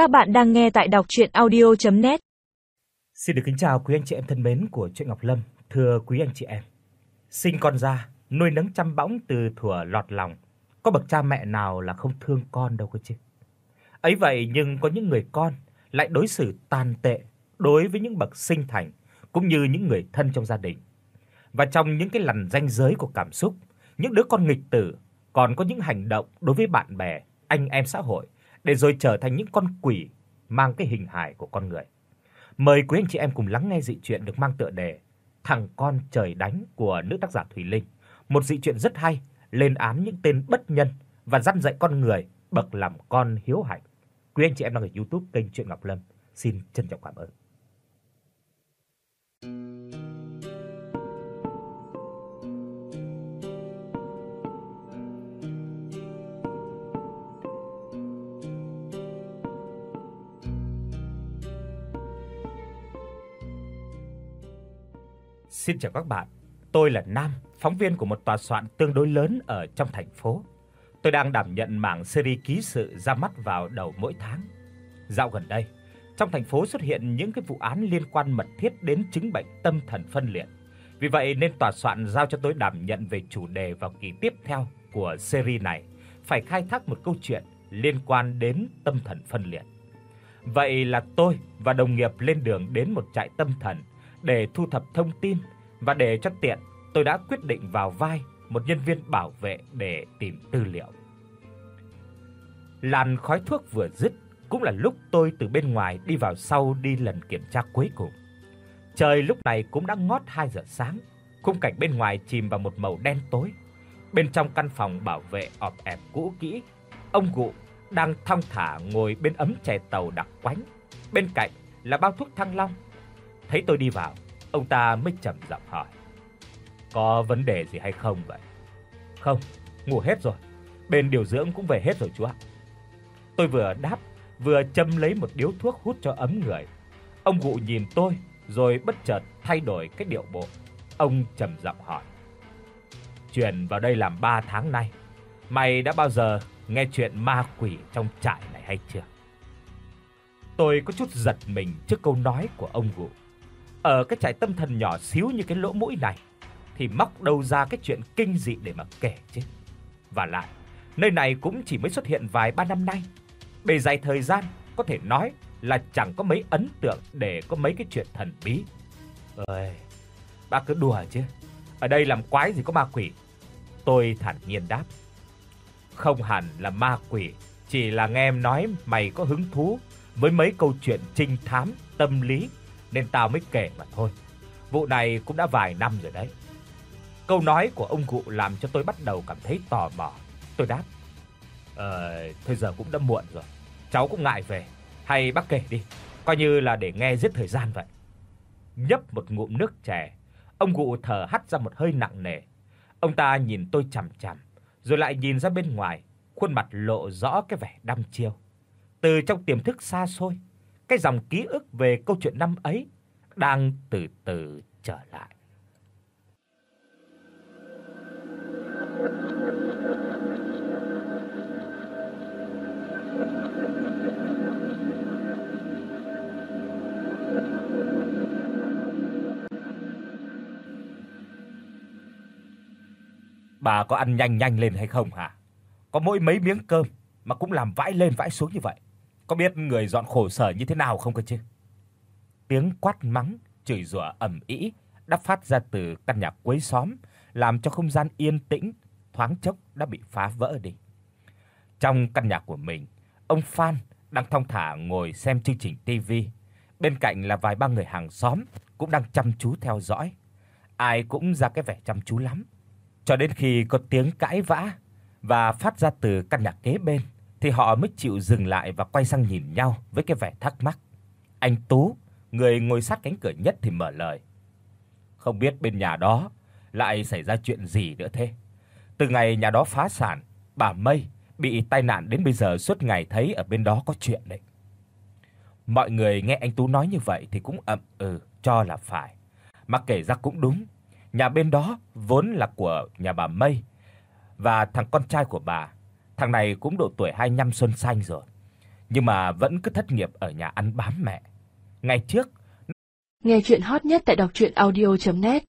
Các bạn đang nghe tại đọc docchuyenaudio.net. Xin được kính chào quý anh chị em thân mến của truyện Ngọc Lâm, thưa quý anh chị em. Sinh con ra, nuôi nấng chăm bẵng từ thuở lọt lòng, có bậc cha mẹ nào là không thương con đâu cơ chứ. Ấy vậy nhưng có những người con lại đối xử tàn tệ đối với những bậc sinh thành cũng như những người thân trong gia đình. Và trong những cái lằn ranh giới của cảm xúc, những đứa con nghịch tử còn có những hành động đối với bạn bè, anh em xã hội để rồi trở thành những con quỷ mang cái hình hài của con người. Mời quý anh chị em cùng lắng nghe dị truyện được mang tựa đề Thằng con trời đánh của nữ tác giả Thùy Linh. Một dị truyện rất hay, lên án những tên bất nhân và dặn dạy con người bậc làm con hiếu hạnh. Quý anh chị em đang ở YouTube kênh Truyện Ngọc Lâm, xin trân trọng cảm ơn. Xin chào các bạn. Tôi là Nam, phóng viên của một tòa soạn tương đối lớn ở trong thành phố. Tôi đang đảm nhận mảng series ký sự ra mắt vào đầu mỗi tháng. Dạo gần đây, trong thành phố xuất hiện những cái vụ án liên quan mật thiết đến chứng bệnh tâm thần phân liệt. Vì vậy nên tòa soạn giao cho tôi đảm nhận về chủ đề vào kỳ tiếp theo của series này, phải khai thác một câu chuyện liên quan đến tâm thần phân liệt. Vậy là tôi và đồng nghiệp lên đường đến một trại tâm thần để thu thập thông tin và để cho tiện, tôi đã quyết định vào vai một nhân viên bảo vệ để tìm tư liệu. Làn khói thuốc vừa dứt, cũng là lúc tôi từ bên ngoài đi vào sau đi lần kiểm tra cuối cùng. Trời lúc này cũng đã ngót 2 giờ sáng, khung cảnh bên ngoài chìm vào một màu đen tối. Bên trong căn phòng bảo vệ ọp ẹp cũ kỹ, ông cụ đang thong thả ngồi bên ấm chè tàu đặc quánh, bên cạnh là bao thuốc thăng long Thấy tôi đi vào, ông ta mới trầm giọng hỏi: "Có vấn đề gì hay không vậy?" "Không, ngủ hết rồi. Bên điều dưỡng cũng về hết rồi chú ạ." Tôi vừa đáp, vừa châm lấy một điếu thuốc hút cho ấm người. Ông cụ nhìn tôi rồi bất chợt thay đổi cái điệu bộ. Ông trầm giọng hỏi: "Chuyển vào đây làm 3 tháng nay, mày đã bao giờ nghe chuyện ma quỷ trong trại này hay chưa?" Tôi có chút giật mình trước câu nói của ông cụ. Ở cái trại tâm thần nhỏ xíu như cái lỗ mũi này thì móc đâu ra cái chuyện kinh dị để mà kể chứ. Và lại, nơi này cũng chỉ mới xuất hiện vài ba năm nay. Bề dày thời gian có thể nói là chẳng có mấy ấn tượng để có mấy cái chuyện thần bí. Ơi, bác cứ đùa chứ. Ở đây làm quái gì có ma quỷ. Tôi thản nhiên đáp. Không hẳn là ma quỷ, chỉ là nghe em nói mày có hứng thú với mấy câu chuyện trinh thám, tâm lý nên tao mới kể mà thôi. Vụ này cũng đã vài năm rồi đấy. Câu nói của ông cụ làm cho tôi bắt đầu cảm thấy tò mò. Tôi đáp: "Ờ, thời giờ cũng đã muộn rồi. Cháu cũng ngại về, hay bác kể đi, coi như là để nghe giết thời gian vậy." Nhấp một ngụm nước chè, ông cụ thở hắt ra một hơi nặng nề. Ông ta nhìn tôi chằm chằm, rồi lại nhìn ra bên ngoài, khuôn mặt lộ rõ cái vẻ đăm chiêu. Từ trong tiềm thức xa xôi, cái dòng ký ức về câu chuyện năm ấy đang từ từ trở lại. Bà có ăn nhanh nhanh lên hay không hả? Có mỗi mấy miếng cơm mà cũng làm vãi lên vãi xuống như vậy. Có biết người dọn khổ sở như thế nào không cơ chứ? Tiếng quát mắng, chửi rủa ầm ĩ đã phát ra từ căn nhà cuối xóm, làm cho không gian yên tĩnh thoáng chốc đã bị phá vỡ đi. Trong căn nhà của mình, ông Phan đang thong thả ngồi xem chương trình TV, bên cạnh là vài ba người hàng xóm cũng đang chăm chú theo dõi. Ai cũng ra cái vẻ chăm chú lắm, cho đến khi có tiếng cãi vã và phát ra từ căn nhà kế bên thì họ mới chịu dừng lại và quay sang nhìn nhau với cái vẻ thắc mắc. Anh Tú, người ngồi sát cánh cửa nhất thì mở lời. Không biết bên nhà đó lại xảy ra chuyện gì nữa thế? Từ ngày nhà đó phá sản, bà Mây bị tai nạn đến bây giờ suốt ngày thấy ở bên đó có chuyện đấy. Mọi người nghe anh Tú nói như vậy thì cũng ậm ừ cho là phải. Mà kể ra cũng đúng, nhà bên đó vốn là của nhà bà Mây và thằng con trai của bà Thằng này cũng độ tuổi 25 xuân xanh rồi. nhưng mà vẫn cứ thất nghiệp ở nhà ăn bám mẹ. Ngày trước, Nghe chuyện hot nhất tại đọc audio net